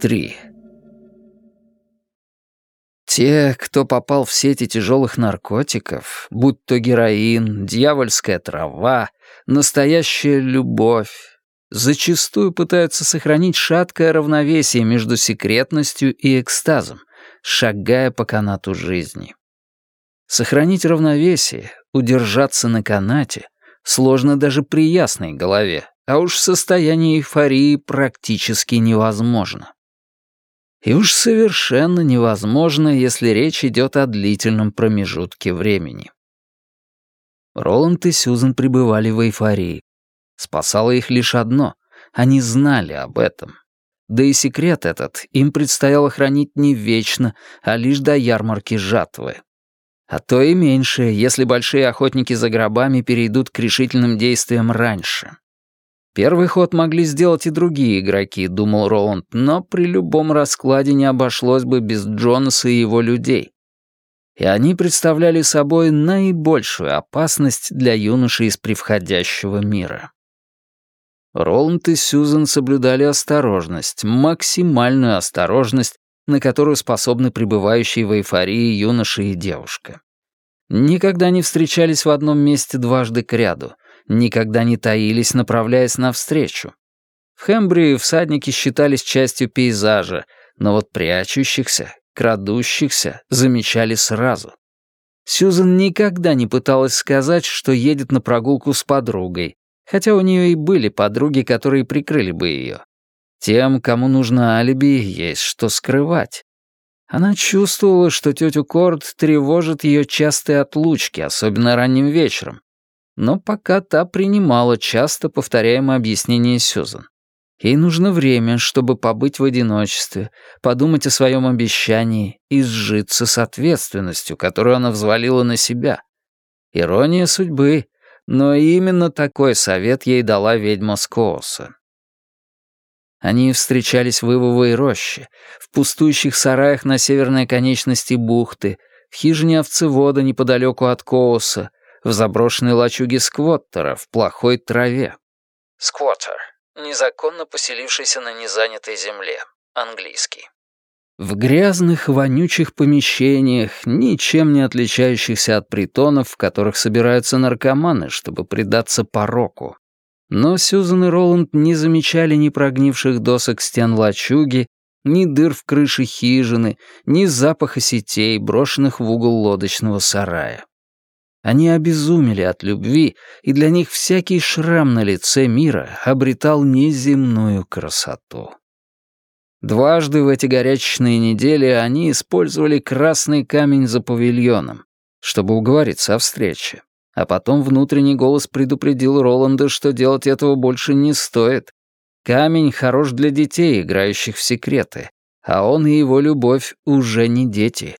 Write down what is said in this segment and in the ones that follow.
3. Те, кто попал в сети тяжелых наркотиков, будь то героин, дьявольская трава, настоящая любовь, зачастую пытаются сохранить шаткое равновесие между секретностью и экстазом, шагая по канату жизни. Сохранить равновесие, удержаться на канате сложно даже при ясной голове, а уж в состоянии эйфории практически невозможно. И уж совершенно невозможно, если речь идет о длительном промежутке времени. Роланд и Сьюзен пребывали в эйфории. Спасало их лишь одно — они знали об этом. Да и секрет этот им предстояло хранить не вечно, а лишь до ярмарки жатвы. А то и меньше, если большие охотники за гробами перейдут к решительным действиям раньше. Первый ход могли сделать и другие игроки, думал Роланд, но при любом раскладе не обошлось бы без Джонаса и его людей. И они представляли собой наибольшую опасность для юноши из превходящего мира. Роланд и Сьюзен соблюдали осторожность, максимальную осторожность, на которую способны пребывающие в эйфории юноша и девушка. Никогда не встречались в одном месте дважды кряду — никогда не таились, направляясь навстречу. В Хембрии всадники считались частью пейзажа, но вот прячущихся, крадущихся замечали сразу. Сьюзен никогда не пыталась сказать, что едет на прогулку с подругой, хотя у нее и были подруги, которые прикрыли бы ее. Тем, кому нужно алиби, есть что скрывать. Она чувствовала, что тетю Корд тревожит ее частые отлучки, особенно ранним вечером, но пока та принимала часто повторяемое объяснение Сюзан. Ей нужно время, чтобы побыть в одиночестве, подумать о своем обещании и сжиться с ответственностью, которую она взвалила на себя. Ирония судьбы, но именно такой совет ей дала ведьма Скооса. Они встречались в Ивовой роще, в пустующих сараях на северной конечности бухты, в хижине овцевода неподалеку от Кооса, в заброшенной лачуге сквоттера в плохой траве. Сквоттер — незаконно поселившийся на незанятой земле. Английский. В грязных, вонючих помещениях, ничем не отличающихся от притонов, в которых собираются наркоманы, чтобы предаться пороку. Но Сьюзан и Роланд не замечали ни прогнивших досок стен лачуги, ни дыр в крыше хижины, ни запаха сетей, брошенных в угол лодочного сарая. Они обезумели от любви, и для них всякий шрам на лице мира обретал неземную красоту. Дважды в эти горячечные недели они использовали красный камень за павильоном, чтобы уговориться о встрече. А потом внутренний голос предупредил Роланда, что делать этого больше не стоит. Камень хорош для детей, играющих в секреты, а он и его любовь уже не дети.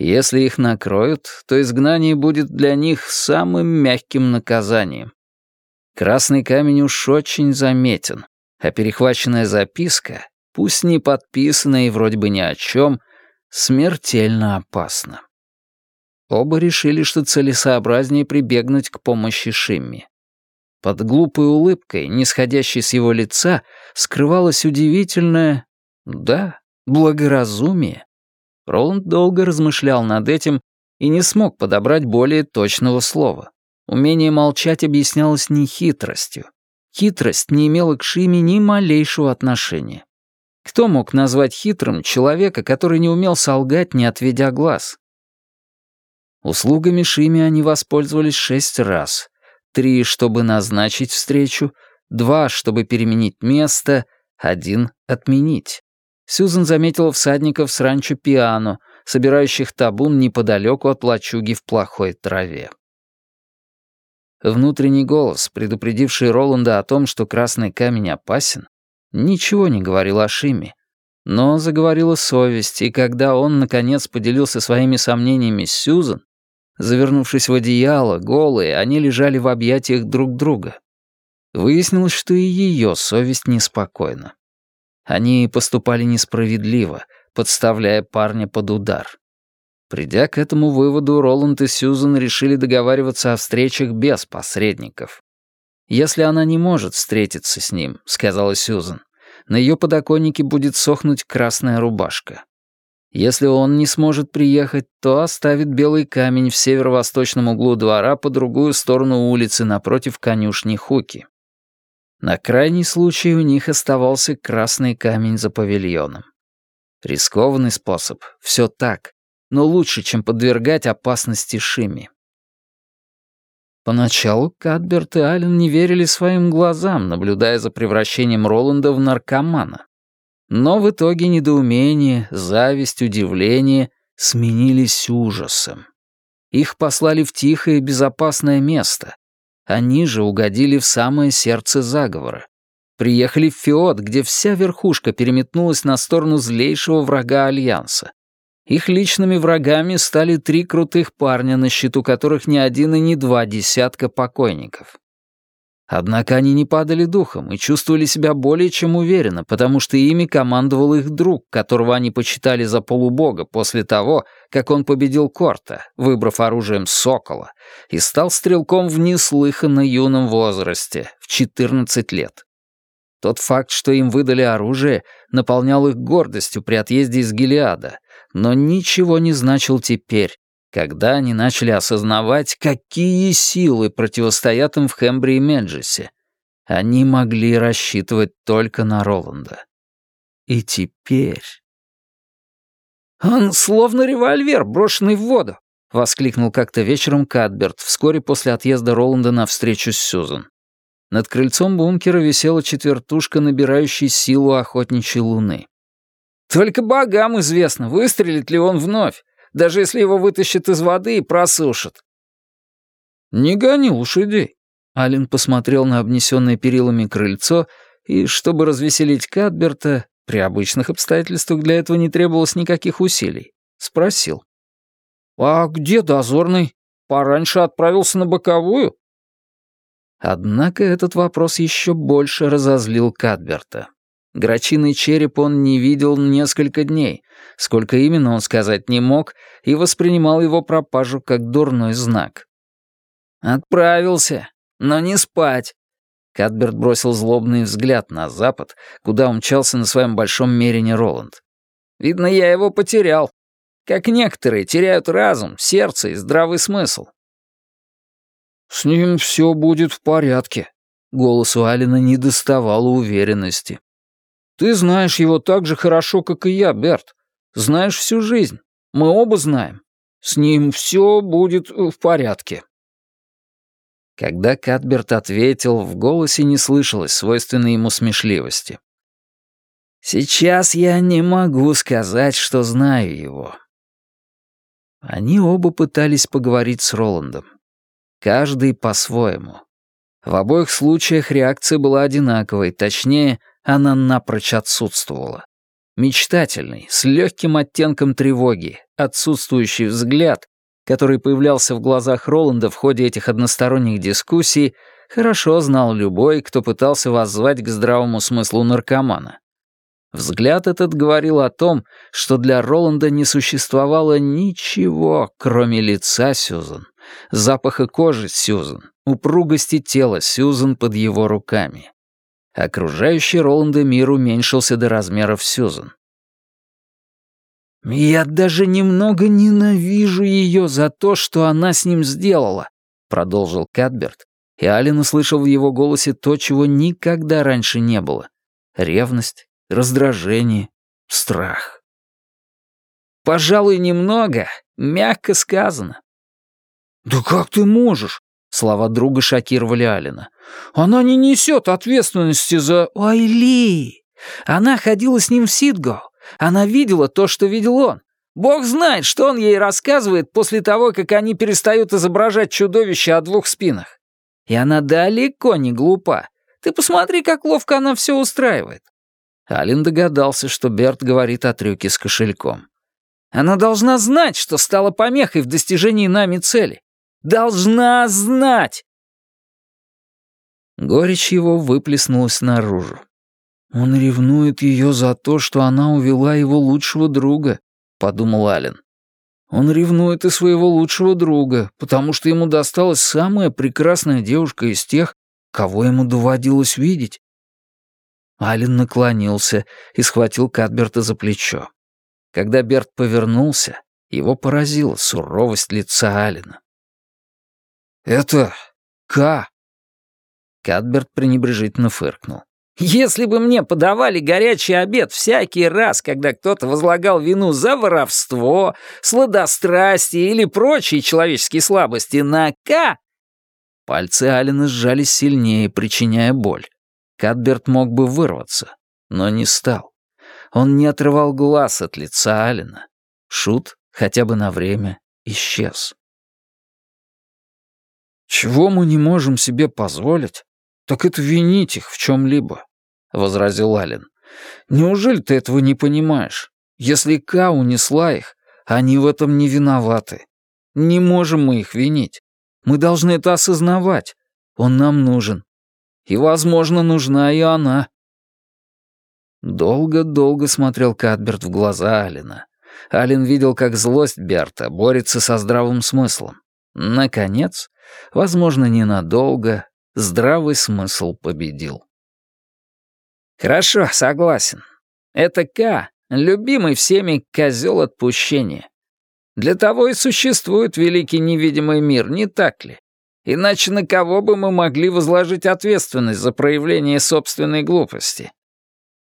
Если их накроют, то изгнание будет для них самым мягким наказанием. Красный камень уж очень заметен, а перехваченная записка, пусть не подписанная и вроде бы ни о чем, смертельно опасна. Оба решили, что целесообразнее прибегнуть к помощи Шимми. Под глупой улыбкой, нисходящей с его лица, скрывалось удивительное, да, благоразумие. Роланд долго размышлял над этим и не смог подобрать более точного слова. Умение молчать объяснялось не хитростью. Хитрость не имела к Шиме ни малейшего отношения. Кто мог назвать хитрым человека, который не умел солгать, не отведя глаз? Услугами Шими они воспользовались шесть раз. Три, чтобы назначить встречу, два, чтобы переменить место, один — отменить. Сьюзен заметила всадников с ранчо Пиано, собирающих табун неподалеку от лачуги в плохой траве. Внутренний голос, предупредивший Роланда о том, что красный камень опасен, ничего не говорил о Шиме. Но заговорила совесть, и когда он, наконец, поделился своими сомнениями с Сьюзен, завернувшись в одеяло, голые, они лежали в объятиях друг друга. Выяснилось, что и ее совесть неспокойна. Они поступали несправедливо, подставляя парня под удар. Придя к этому выводу, Роланд и Сьюзен решили договариваться о встречах без посредников. «Если она не может встретиться с ним», — сказала Сьюзен, на ее подоконнике будет сохнуть красная рубашка. Если он не сможет приехать, то оставит белый камень в северо-восточном углу двора по другую сторону улицы напротив конюшни Хуки. На крайний случай у них оставался красный камень за павильоном. Рискованный способ, все так, но лучше, чем подвергать опасности Шими. Поначалу Кадберт и Аллен не верили своим глазам, наблюдая за превращением Роланда в наркомана. Но в итоге недоумение, зависть, удивление сменились ужасом. Их послали в тихое и безопасное место. Они же угодили в самое сердце заговора. Приехали в Фиот, где вся верхушка переметнулась на сторону злейшего врага Альянса. Их личными врагами стали три крутых парня, на счету которых ни один и ни два десятка покойников. Однако они не падали духом и чувствовали себя более чем уверенно, потому что ими командовал их друг, которого они почитали за полубога после того, как он победил Корта, выбрав оружием сокола, и стал стрелком в неслыханно юном возрасте, в 14 лет. Тот факт, что им выдали оружие, наполнял их гордостью при отъезде из Гелиада, но ничего не значил теперь, когда они начали осознавать, какие силы противостоят им в Хембре и Меджесе. Они могли рассчитывать только на Роланда. И теперь... «Он словно револьвер, брошенный в воду», — воскликнул как-то вечером Кадберт, вскоре после отъезда Роланда на встречу с Сюзан. Над крыльцом бункера висела четвертушка, набирающая силу охотничьей луны. «Только богам известно, выстрелит ли он вновь даже если его вытащат из воды и просушат». «Не гони лошадей». Ален посмотрел на обнесенное перилами крыльцо и, чтобы развеселить Кадберта, при обычных обстоятельствах для этого не требовалось никаких усилий, спросил. «А где дозорный? Пораньше отправился на боковую?» Однако этот вопрос еще больше разозлил Кадберта. Грачиный череп он не видел несколько дней, сколько именно он сказать не мог, и воспринимал его пропажу как дурной знак. «Отправился, но не спать». Кадберт бросил злобный взгляд на запад, куда умчался на своем большом мерине Роланд. «Видно, я его потерял. Как некоторые теряют разум, сердце и здравый смысл». «С ним все будет в порядке», — голос у Алина не доставало уверенности. Ты знаешь его так же хорошо, как и я, Берт. Знаешь всю жизнь. Мы оба знаем. С ним все будет в порядке». Когда Катберт ответил, в голосе не слышалось свойственной ему смешливости. «Сейчас я не могу сказать, что знаю его». Они оба пытались поговорить с Роландом. Каждый по-своему. В обоих случаях реакция была одинаковой, точнее, она напрочь отсутствовала. Мечтательный, с легким оттенком тревоги, отсутствующий взгляд, который появлялся в глазах Роланда в ходе этих односторонних дискуссий, хорошо знал любой, кто пытался воззвать к здравому смыслу наркомана. Взгляд этот говорил о том, что для Роланда не существовало ничего, кроме лица Сьюзан, запаха кожи Сьюзан, упругости тела Сьюзан под его руками. Окружающий Роланда мир уменьшился до размеров Сьюзан. «Я даже немного ненавижу ее за то, что она с ним сделала», — продолжил Кадберт, и Ален услышал в его голосе то, чего никогда раньше не было — ревность, раздражение, страх. «Пожалуй, немного, мягко сказано». «Да как ты можешь? Слова друга шокировали Алина. «Она не несет ответственности за...» «Ой, Она ходила с ним в Сидго. Она видела то, что видел он. Бог знает, что он ей рассказывает после того, как они перестают изображать чудовище о двух спинах. И она далеко не глупа. Ты посмотри, как ловко она все устраивает». Алин догадался, что Берт говорит о трюке с кошельком. «Она должна знать, что стала помехой в достижении нами цели. Должна знать!» Горечь его выплеснулась наружу. «Он ревнует ее за то, что она увела его лучшего друга», — подумал Ален. «Он ревнует и своего лучшего друга, потому что ему досталась самая прекрасная девушка из тех, кого ему доводилось видеть. Ален наклонился и схватил Кадберта за плечо. Когда Берт повернулся, его поразила суровость лица Алина. «Это К». Кадберт пренебрежительно фыркнул. «Если бы мне подавали горячий обед всякий раз, когда кто-то возлагал вину за воровство, сладострастие или прочие человеческие слабости на К...» Пальцы Алина сжались сильнее, причиняя боль. Кадберт мог бы вырваться, но не стал. Он не отрывал глаз от лица Алина. Шут хотя бы на время исчез. «Чего мы не можем себе позволить, так это винить их в чем-либо», — возразил Ален. «Неужели ты этого не понимаешь? Если Ка унесла их, они в этом не виноваты. Не можем мы их винить. Мы должны это осознавать. Он нам нужен. И, возможно, нужна и она». Долго-долго смотрел Кадберт в глаза Алина. Ален видел, как злость Берта борется со здравым смыслом. Наконец, возможно, ненадолго, здравый смысл победил. «Хорошо, согласен. Это К, любимый всеми козел отпущения. Для того и существует великий невидимый мир, не так ли? Иначе на кого бы мы могли возложить ответственность за проявление собственной глупости?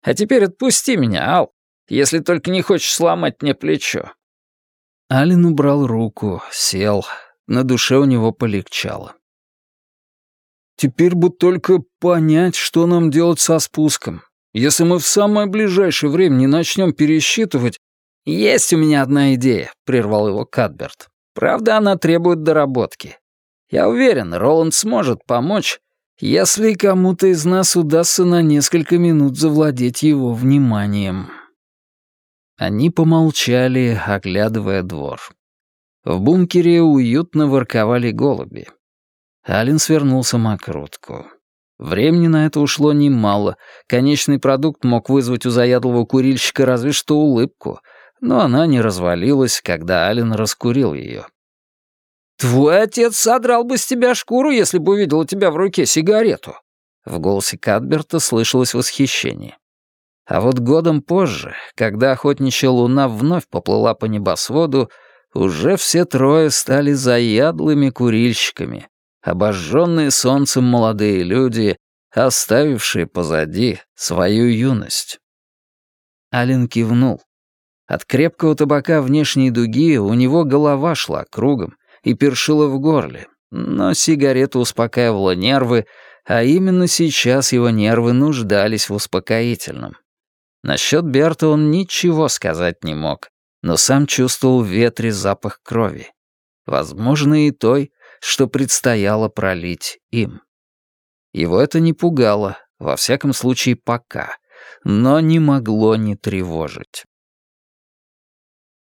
А теперь отпусти меня, Ал если только не хочешь сломать мне плечо». Ален убрал руку, сел. На душе у него полегчало. «Теперь бы только понять, что нам делать со спуском. Если мы в самое ближайшее время не начнем пересчитывать...» «Есть у меня одна идея», — прервал его Кадберт. «Правда, она требует доработки. Я уверен, Роланд сможет помочь, если кому-то из нас удастся на несколько минут завладеть его вниманием». Они помолчали, оглядывая двор. В бункере уютно ворковали голуби. Ален свернул самокрутку. Времени на это ушло немало. Конечный продукт мог вызвать у заядлого курильщика разве что улыбку, но она не развалилась, когда Ален раскурил ее. «Твой отец содрал бы с тебя шкуру, если бы увидел у тебя в руке сигарету». В голосе Кадберта слышалось восхищение. А вот годом позже, когда охотничья луна вновь поплыла по небосводу, уже все трое стали заядлыми курильщиками, обожженные солнцем молодые люди, оставившие позади свою юность. Ален кивнул. От крепкого табака внешней дуги у него голова шла кругом и першила в горле, но сигарета успокаивала нервы, а именно сейчас его нервы нуждались в успокоительном. Насчет Берта он ничего сказать не мог, но сам чувствовал в ветре запах крови. Возможно, и той, что предстояло пролить им. Его это не пугало, во всяком случае пока, но не могло не тревожить.